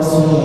próximo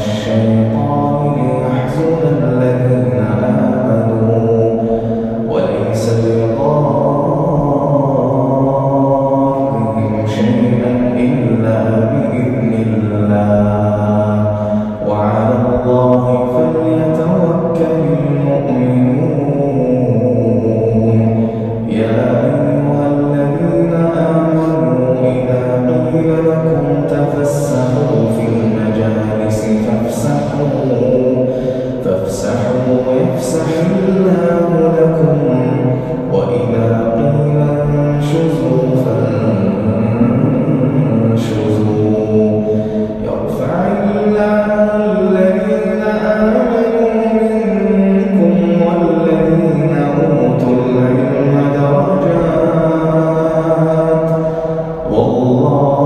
الشيء الله